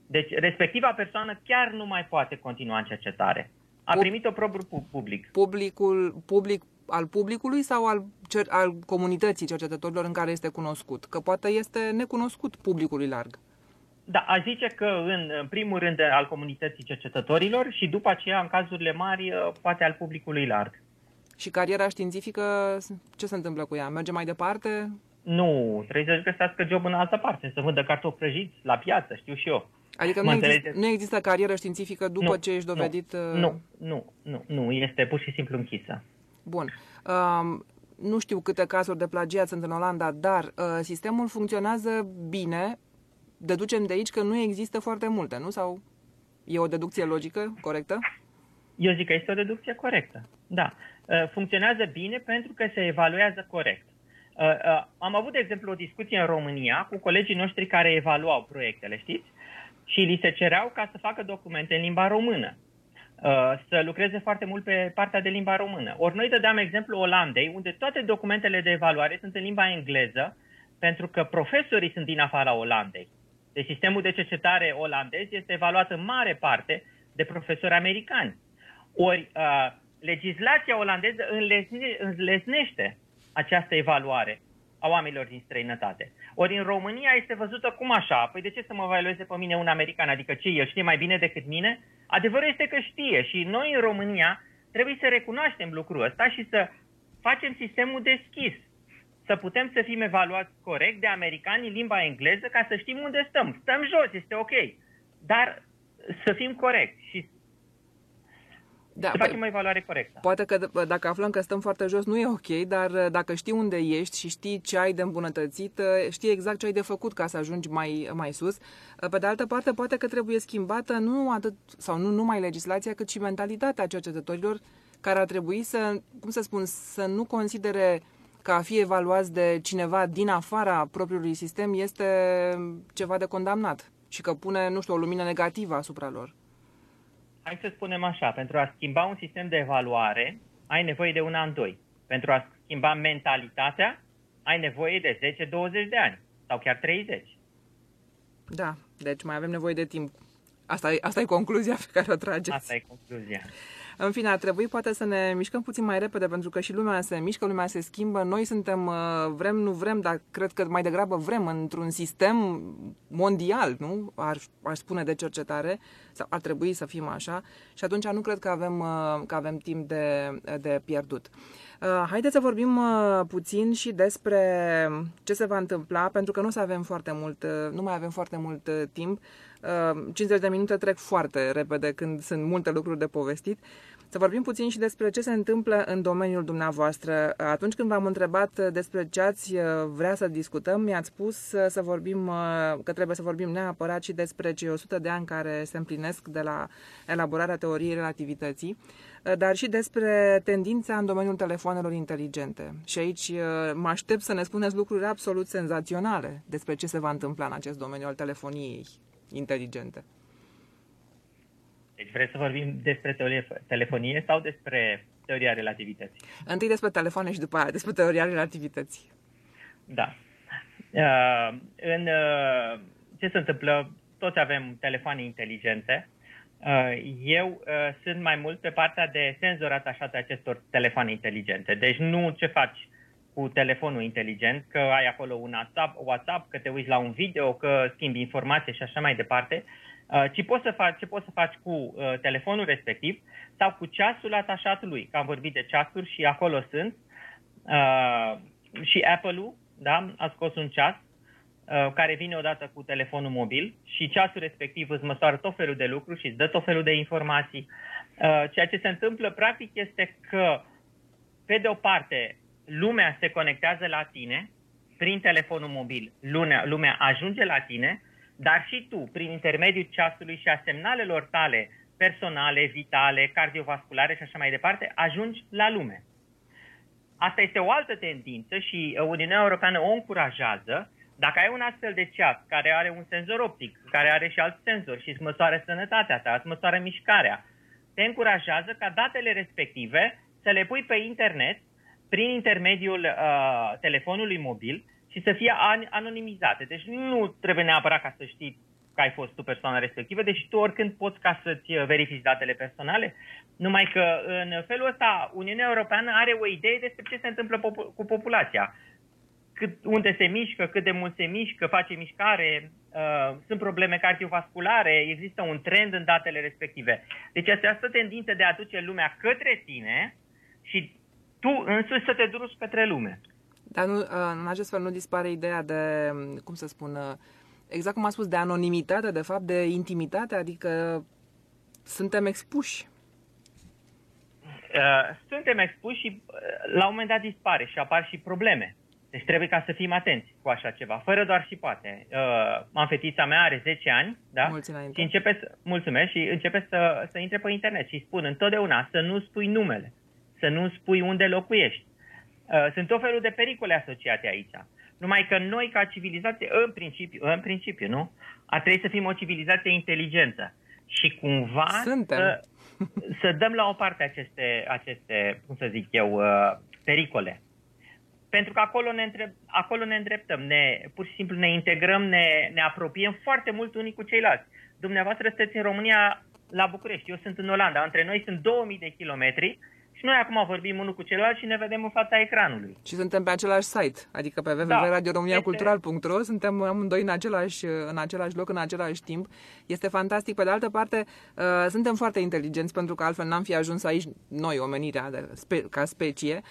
Deci, respectiva persoană chiar nu mai poate continua în cercetare. A primit o propriu public. Publicul, public al publicului sau al, cer, al comunității cercetătorilor în care este cunoscut? Că poate este necunoscut publicului larg. Da, aș zice că în, în primul rând al comunității cercetătorilor și după aceea, în cazurile mari, uh, poate al publicului larg. Și cariera științifică, ce se întâmplă cu ea? Merge mai departe? Nu, trebuie să-și găsească job în altă parte, să vândă cartofi prăjiți la piață, știu și eu. Adică nu există, nu există carieră științifică după nu, ce ești dovedit... Nu, uh, nu, nu, nu, nu, este pur și simplu închisă. Bun. Um, nu știu câte cazuri de plagiat sunt în Olanda, dar uh, sistemul funcționează bine. Deducem de aici că nu există foarte multe, nu? Sau e o deducție logică corectă? Eu zic că este o deducție corectă. Da. Uh, funcționează bine pentru că se evaluează corect. Uh, uh, am avut, de exemplu, o discuție în România cu colegii noștri care evaluau proiectele, știți? Și li se cereau ca să facă documente în limba română. Uh, să lucreze foarte mult pe partea de limba română. Ori noi dădeam exemplu Olandei, unde toate documentele de evaluare sunt în limba engleză, pentru că profesorii sunt din afara Olandei. Deci sistemul de cercetare olandez este evaluat în mare parte de profesori americani. Ori uh, legislația olandeză înlesnește această evaluare a oamenilor din străinătate. Ori în România este văzută cum așa? Păi de ce să mă evalueze pe mine un american? Adică ce, el știe mai bine decât mine? Adevărul este că știe și noi în România trebuie să recunoaștem lucrul ăsta și să facem sistemul deschis. să putem să fim evaluați corect de americani în limba engleză ca să știm unde stăm. Stăm jos, este ok. Dar să fim corecți și Da, să păi- facem o evaluare corectă. Poate că d- dacă aflăm că stăm foarte jos nu e ok, dar uh, dacă știi unde ești și știi ce ai de îmbunătățit, uh, știi exact ce ai de făcut ca să ajungi mai, mai sus. Uh, Pe de altă parte, poate că trebuie schimbată nu atât sau nu numai legislația, cât și mentalitatea cercetătorilor care ar trebui să, cum să spun, să nu considere că a fi evaluați de cineva din afara propriului sistem este ceva de condamnat și că pune, nu știu, o lumină negativă asupra lor. Hai să spunem așa, pentru a schimba un sistem de evaluare, ai nevoie de un an, doi. Pentru a schimba mentalitatea, ai nevoie de 10-20 de ani sau chiar 30. Da, deci mai avem nevoie de timp. Asta e, asta e concluzia pe care o trageți. Asta e concluzia. În fine, ar trebui poate să ne mișcăm puțin mai repede, pentru că și lumea se mișcă, lumea se schimbă. Noi suntem, uh, vrem, nu vrem, dar cred că mai degrabă vrem într-un sistem mondial, nu? Ar, aș spune de cercetare, sau ar trebui să fim așa. Și atunci nu cred că avem, uh, că avem timp de, de pierdut. Uh, Haideți să vorbim uh, puțin și despre ce se va întâmpla, pentru că nu o să avem foarte mult, uh, nu mai avem foarte mult uh, timp. Uh, 50 de minute trec foarte repede când sunt multe lucruri de povestit. Să vorbim puțin și despre ce se întâmplă în domeniul dumneavoastră. Atunci când v-am întrebat uh, despre ce ați uh, vrea să discutăm, mi-ați spus uh, să vorbim, uh, că trebuie să vorbim neapărat și despre cei 100 de ani care se împlinesc de la elaborarea teoriei relativității, uh, dar și despre tendința în domeniul telefoanelor inteligente. Și aici uh, mă aștept să ne spuneți lucruri absolut senzaționale despre ce se va întâmpla în acest domeniu al telefoniei inteligente. Deci vreți să vorbim despre teorie, telefonie sau despre teoria relativității? Întâi despre telefoane și după aia despre teoria relativității. Da. Uh, în uh, ce se întâmplă? Toți avem telefoane inteligente. Uh, eu uh, sunt mai mult pe partea de senzor atașat acestor telefoane inteligente. Deci nu ce faci cu telefonul inteligent, că ai acolo un WhatsApp, WhatsApp, că te uiți la un video, că schimbi informații și așa mai departe, uh, ci poți să faci, ce poți să faci cu uh, telefonul respectiv sau cu ceasul atașat lui. Că am vorbit de ceasuri și acolo sunt. Uh, și Apple-ul da, a scos un ceas uh, care vine odată cu telefonul mobil și ceasul respectiv îți măsoară tot felul de lucruri și îți dă tot felul de informații. Uh, ceea ce se întâmplă practic este că, pe de o parte, lumea se conectează la tine prin telefonul mobil, lumea, lumea ajunge la tine, dar și tu, prin intermediul ceasului și a semnalelor tale personale, vitale, cardiovasculare și așa mai departe, ajungi la lume. Asta este o altă tendință și uh, Uniunea Europeană o încurajează. Dacă ai un astfel de ceas care are un senzor optic, care are și alți senzori și îți măsoară sănătatea ta, îți măsoară mișcarea, te încurajează ca datele respective să le pui pe internet prin intermediul uh, telefonului mobil și să fie an- anonimizate. Deci nu trebuie neapărat ca să știi că ai fost tu persoana respectivă, deși tu oricând poți ca să-ți uh, verifici datele personale, numai că în felul ăsta Uniunea Europeană are o idee despre ce se întâmplă popu- cu populația. Cât, unde se mișcă, cât de mult se mișcă, face mișcare, uh, sunt probleme cardiovasculare, există un trend în datele respective. Deci această tendință de a duce lumea către tine și tu însuși să te duci către lume. Dar nu, uh, în acest fel nu dispare ideea de, cum să spun, uh, exact cum a spus, de anonimitate, de fapt, de intimitate, adică suntem expuși. Uh, suntem expuși și uh, la un moment dat dispare și apar și probleme. Deci trebuie ca să fim atenți cu așa ceva, fără doar și poate. Uh, am fetița mea are 10 ani, da? Mulți înainte. Și începe să, mulțumesc, și începe să, să intre pe internet și spun întotdeauna să nu spui numele, să nu spui unde locuiești. Uh, sunt tot felul de pericole asociate aici. Numai că noi, ca civilizație, în principiu, în principiu, nu? Ar trebui să fim o civilizație inteligentă. Și cumva Suntem. să, să dăm la o parte aceste, aceste, cum să zic eu, uh, pericole. Pentru că acolo ne, întreb, acolo ne îndreptăm, ne, pur și simplu ne integrăm, ne, ne apropiem foarte mult unii cu ceilalți. Dumneavoastră sunteți în România la București, eu sunt în Olanda, între noi sunt 2000 de kilometri și noi acum vorbim unul cu celălalt și ne vedem în fața ecranului. Și suntem pe același site, adică pe www.radioromaniacultural.ro, suntem amândoi în același, în același loc, în același timp. Este fantastic. Pe de altă parte, uh, suntem foarte inteligenți, pentru că altfel n-am fi ajuns aici noi, omenirea, de, spe, ca specie.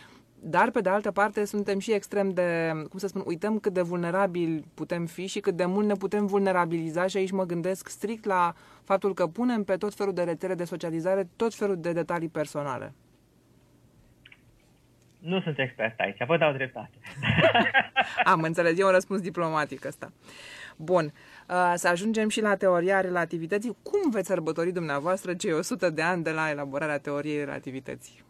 dar, pe de altă parte, suntem și extrem de, cum să spun, uităm cât de vulnerabili putem fi și cât de mult ne putem vulnerabiliza și aici mă gândesc strict la faptul că punem pe tot felul de rețele de socializare tot felul de detalii personale. Nu sunt expert aici, vă dau dreptate. Am înțeles, e un răspuns diplomatic ăsta. Bun, uh, să ajungem și la teoria relativității. Cum veți sărbători dumneavoastră cei 100 de ani de la elaborarea teoriei relativității?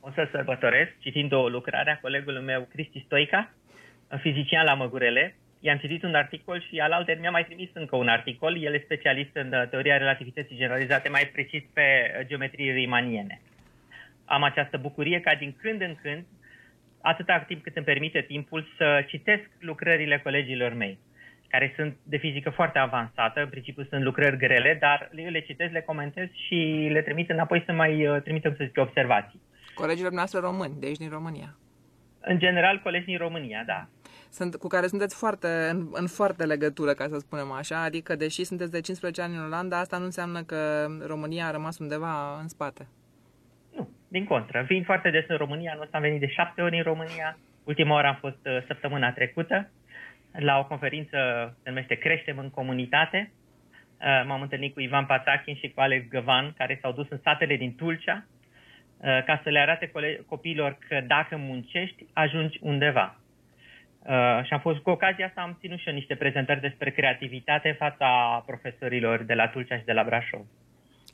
O să sărbătoresc citind o lucrare a colegului meu, Cristi Stoica, fizician la Măgurele. I-am citit un articol și alalter mi-a mai trimis încă un articol. El e specialist în uh, teoria relativității generalizate, mai precis pe uh, geometrie riemanniene. Am această bucurie ca din când în când, atâta timp cât îmi permite timpul, să citesc lucrările colegilor mei care sunt de fizică foarte avansată, în principiu sunt lucrări grele, dar eu le citesc, le comentez și le trimit înapoi să mai uh, trimitem, să zic, observații. Colegilor noastre români, de aici din România. În general, colegi din România, da. Sunt, cu care sunteți foarte, în, în foarte legătură, ca să spunem așa, adică deși sunteți de 15 ani în Olanda, asta nu înseamnă că România a rămas undeva în spate. Nu, din contră. Vin foarte des în România, anul ăsta am venit de șapte ori în România, ultima oară am fost uh, săptămâna trecută, la o conferință se numește Creștem în comunitate. Uh, m-am întâlnit cu Ivan Patachin și cu Alex Găvan, care s-au dus în satele din Tulcea, uh, ca să le arate copiilor că dacă muncești, ajungi undeva. Uh, și am fost cu ocazia asta, am ținut și eu niște prezentări despre creativitate în fața profesorilor de la Tulcea și de la Brașov.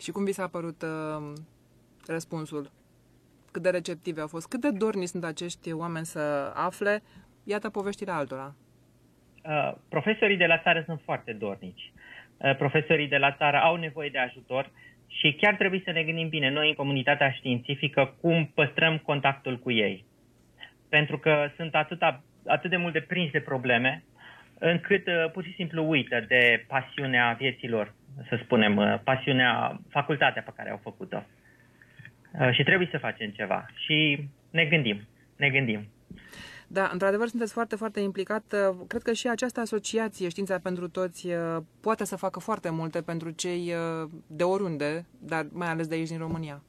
Și cum vi s-a părut uh, răspunsul? Cât de receptive au fost? Cât de dorni sunt acești oameni să afle? Iată poveștile altora. Uh, profesorii de la țară sunt foarte dornici. Uh, profesorii de la țară au nevoie de ajutor și chiar trebuie să ne gândim bine noi în comunitatea științifică cum păstrăm contactul cu ei. Pentru că sunt atâta, atât de mult de prins de probleme încât uh, pur și simplu uită de pasiunea vieților, să spunem, uh, pasiunea, facultatea pe care au făcut-o. Uh, și trebuie să facem ceva. Și ne gândim, ne gândim. Da, într-adevăr sunteți foarte, foarte implicat. Uh, cred că și această asociație, Știința pentru Toți, uh, poate să facă foarte multe pentru cei uh, de oriunde, dar mai ales de aici din România.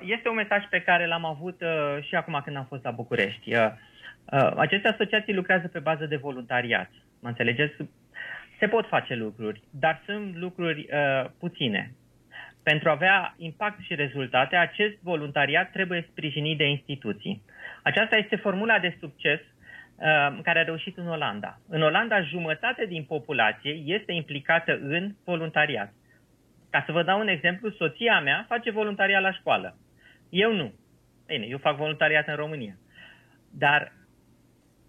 Este un mesaj pe care l-am avut și acum când am fost la București. Aceste asociații lucrează pe bază de voluntariat. Mă înțelegeți? Se pot face lucruri, dar sunt lucruri puține. Pentru a avea impact și rezultate, acest voluntariat trebuie sprijinit de instituții. Aceasta este formula de succes uh, care a reușit în Olanda. În Olanda, jumătate din populație este implicată în voluntariat. Ca să vă dau un exemplu, soția mea face voluntariat la școală. Eu nu. Bine, eu fac voluntariat în România. Dar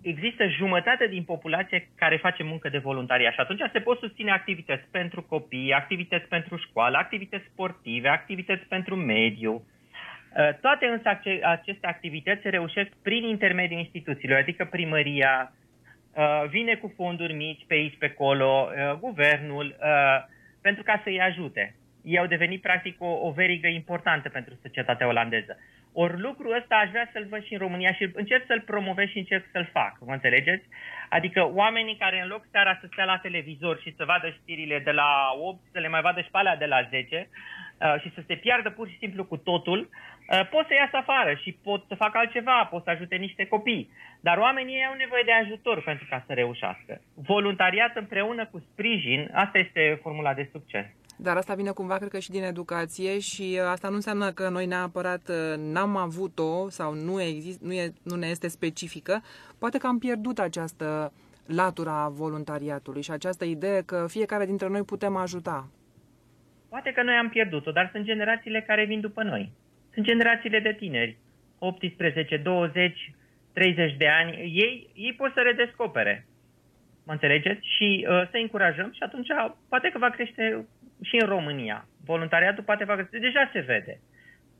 există jumătate din populație care face muncă de voluntariat și atunci se pot susține activități pentru copii, activități pentru școală, activități sportive, activități pentru mediu. Uh, toate însă aceste activități se reușesc prin intermediul instituțiilor, adică primăria, uh, vine cu fonduri mici pe aici, pe acolo, uh, guvernul, pentru ca să-i ajute. Ei au devenit practic o, o verigă importantă pentru societatea olandeză. Ori lucrul ăsta aș vrea să-l văd și în România și încerc să-l promovez și încerc să-l fac, mă înțelegeți? Adică oamenii care în loc seara să stea la televizor și să vadă știrile de la 8, să le mai vadă și pe alea de la 10 uh, și să se piardă pur și simplu cu totul, uh, pot să iasă afară și pot să facă altceva, pot să ajute niște copii. Dar oamenii au nevoie de ajutor pentru ca să reușească. Voluntariat împreună cu sprijin, asta este formula de succes. Dar asta vine cumva, cred că și din educație și uh, asta nu înseamnă că noi neapărat uh, n-am avut-o sau nu, exist, nu, e, nu ne este specifică. Poate că am pierdut această latura voluntariatului și această idee că fiecare dintre noi putem ajuta. Poate că noi am pierdut-o, dar sunt generațiile care vin după noi. Sunt generațiile de tineri, 18, 20, 30 de ani. Ei, ei pot să redescopere. Mă înțelegeți? Și uh, să încurajăm și atunci poate că va crește și în România. Voluntariatul poate face, deja se vede.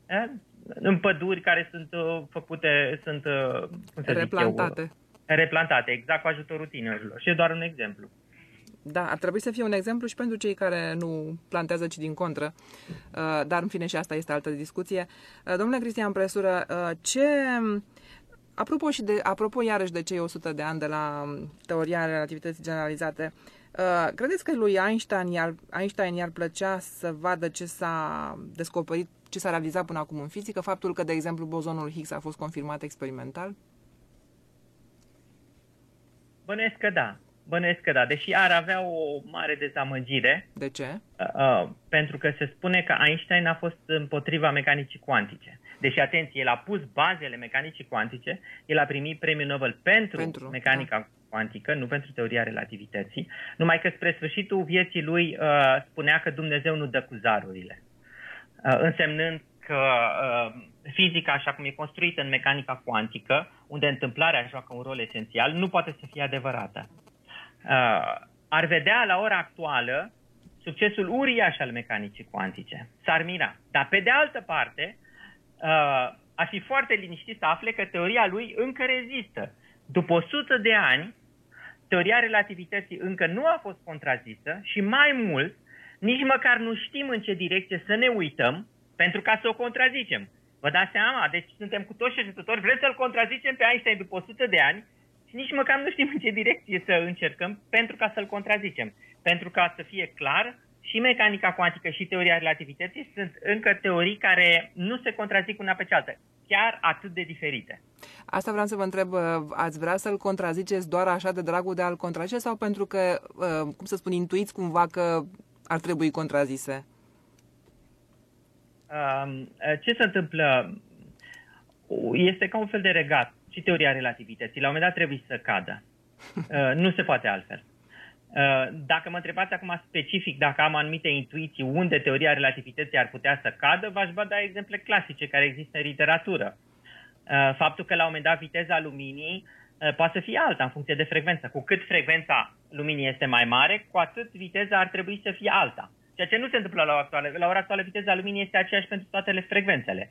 E? În păduri care sunt uh, făcute, sunt uh, cum să replantate. Zic eu, replantate, exact cu ajutorul tinerilor. Și e doar un exemplu. Da, ar trebui să fie un exemplu și pentru cei care nu plantează, ci din contră. Uh, dar, în fine, și asta este altă discuție. Domnule Cristian Presură, ce... Apropo, și de, apropo iarăși de cei 100 de ani de la um, teoria relativității generalizate, Uh, credeți că lui Einstein i-ar, Einstein i-ar plăcea să vadă ce s-a descoperit ce s-a realizat până acum în fizică, faptul că, de exemplu, bozonul Higgs a fost confirmat experimental? Bănuiesc că da. Bănuiesc că da, deși ar avea o mare dezamăgire. De ce? Uh, uh, pentru că se spune că Einstein a fost împotriva mecanicii cuantice. Deși, atenție, el a pus bazele mecanicii cuantice, el a primit premiul Nobel pentru, pentru mecanica da. cuantică, nu pentru teoria relativității, numai că spre sfârșitul vieții lui uh, spunea că Dumnezeu nu dă cu zarurile. Uh, însemnând că uh, fizica, așa cum e construită în mecanica cuantică, unde întâmplarea joacă un rol esențial, nu poate să fie adevărată. Uh, ar vedea la ora actuală succesul uriaș al mecanicii cuantice. S-ar mira. Dar pe de altă parte, uh, ar fi foarte liniștit să afle că teoria lui încă rezistă. După 100 de ani, teoria relativității încă nu a fost contrazisă și mai mult, nici măcar nu știm în ce direcție să ne uităm pentru ca să o contrazicem. Vă dați seama? Deci suntem cu toți cercetători, vrem să-l contrazicem pe Einstein după 100 de ani și nici măcar nu știm în ce direcție să încercăm pentru ca să-l contrazicem. Pentru ca să fie clar, și mecanica cuantică și teoria relativității sunt încă teorii care nu se contrazic una pe cealaltă, chiar atât de diferite. Asta vreau să vă întreb, uh, ați vrea să-l contraziceți doar așa de dragul de a-l contrazice sau pentru că, uh, cum să spun, intuiți cumva că ar trebui contrazise? Um, ce se întâmplă? Este ca un fel de regat și teoria relativității. La un moment dat trebuie să cadă. Uh, nu se poate altfel. Uh, dacă mă întrebați acum specific dacă am anumite intuiții unde teoria relativității ar putea să cadă, v-aș da exemple clasice care există în literatură. Uh, faptul că la un moment dat viteza luminii poate să fie alta în funcție de frecvență. Cu cât frecvența luminii este mai mare, cu atât viteza ar trebui să fie alta. Ceea ce nu se întâmplă la ora actuală. La ora actuală viteza luminii este aceeași pentru toate frecvențele.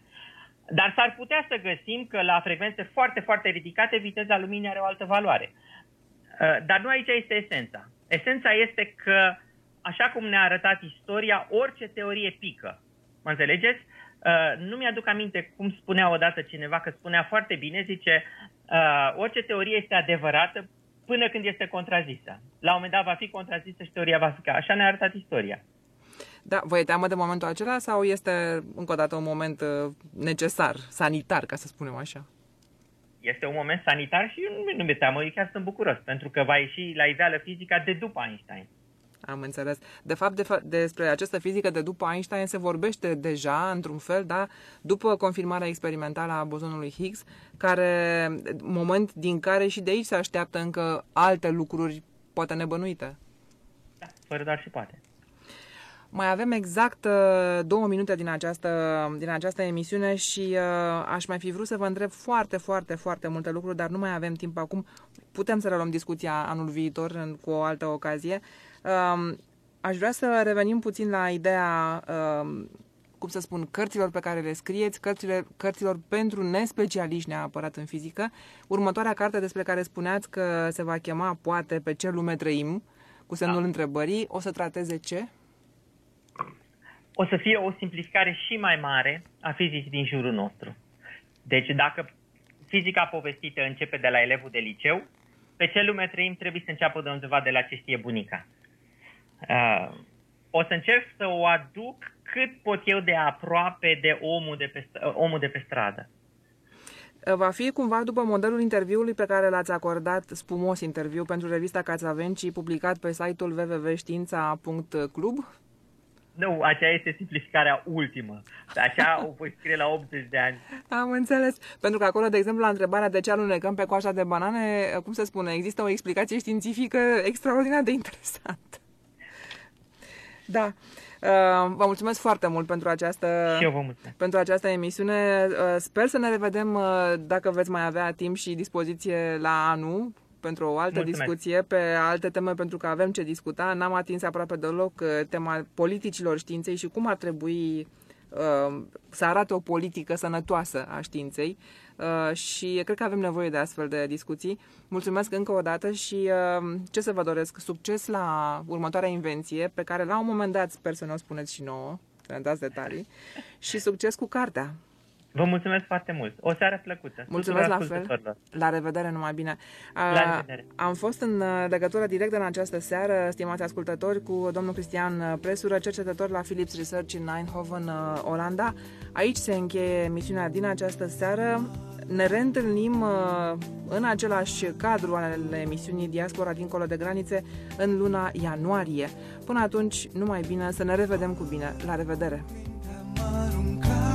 Dar s-ar putea să găsim că la frecvențe foarte, foarte ridicate viteza luminii are o altă valoare. Uh, dar nu aici este esența. Esența este că, așa cum ne-a arătat istoria, orice teorie pică. Mă înțelegeți? Uh, nu mi-aduc aminte cum spunea odată cineva, că spunea foarte bine, zice, uh, orice teorie este adevărată până când este contrazisă. La un moment dat va fi contrazisă și teoria va fi Așa ne-a arătat istoria. Da, vă e teamă de momentul acela sau este încă o dată un moment uh, necesar, sanitar, ca să spunem așa? Este un moment sanitar și nu, nu mi-e teamă, eu chiar sunt bucuros, pentru că va ieși la iveală fizica de după Einstein. Am înțeles. De fapt, de fa- despre această fizică de după Einstein se vorbește deja, într-un fel, da, după confirmarea experimentală a bozonului Higgs, care, moment din care și de aici se așteaptă încă alte lucruri, poate nebănuite. Da, fără doar și poate. Mai avem exact uh, două minute din această, din această emisiune și uh, aș mai fi vrut să vă întreb foarte, foarte, foarte multe lucruri, dar nu mai avem timp acum. Putem să reluăm discuția anul viitor în, cu o altă ocazie. Uh, aș vrea să revenim puțin la ideea, uh, cum să spun, cărților pe care le scrieți, cărțile, cărților pentru nespecialiști neapărat în fizică. Următoarea carte despre care spuneați că se va chema, poate, Pe ce lume trăim, cu semnul da. întrebării, o să trateze ce? O să fie o simplificare și mai mare a fizicii din jurul nostru. Deci dacă fizica povestită începe de la elevul de liceu, pe ce lume trăim trebuie să înceapă de undeva de la ce știe bunica. Uh, o să încerc să o aduc cât pot eu de aproape de omul de pe, uh, omul de pe stradă. Va fi cumva după modelul interviului pe care l-ați acordat, spumos interviu, pentru revista Cațavenci, publicat pe site-ul www.știința.club? Nu, aceea este simplificarea ultimă. Așa o voi scrie la 80 de ani. Am înțeles. Pentru că acolo, de exemplu, la întrebarea de ce alunecăm pe coașa de banane, cum se spune, există o explicație științifică extraordinar de interesantă. Da. Uh, vă mulțumesc foarte mult pentru această, și eu vă mulțumesc. pentru această emisiune. Uh, sper să ne revedem uh, dacă veți mai avea timp și dispoziție la anul pentru o altă Mulțumesc. discuție pe alte teme, pentru că avem ce discuta. N-am atins aproape deloc uh, tema politicilor științei și cum ar trebui uh, să arate o politică sănătoasă a științei uh, și cred că avem nevoie de astfel de discuții. Mulțumesc încă o dată și uh, ce să vă doresc? Succes la următoarea invenție pe care la un moment dat sper să ne o spuneți și nouă, să ne dați detalii și succes cu cartea. Vă mulțumesc foarte mult. O seară plăcută. Mulțumesc la tuturor fel. ascultătorilor. La revedere, numai bine. La Uh, revedere. Am fost în uh, legătură directă în această seară, stimați ascultători, cu domnul Cristian uh, Presură, cercetător la Philips Research în Eindhoven, uh, Olanda. Aici se încheie emisiunea din această seară. Ne reîntâlnim uh, în același cadru al emisiunii Diaspora dincolo de granițe în luna ianuarie. Până atunci, numai bine, să ne revedem cu bine. La revedere! Am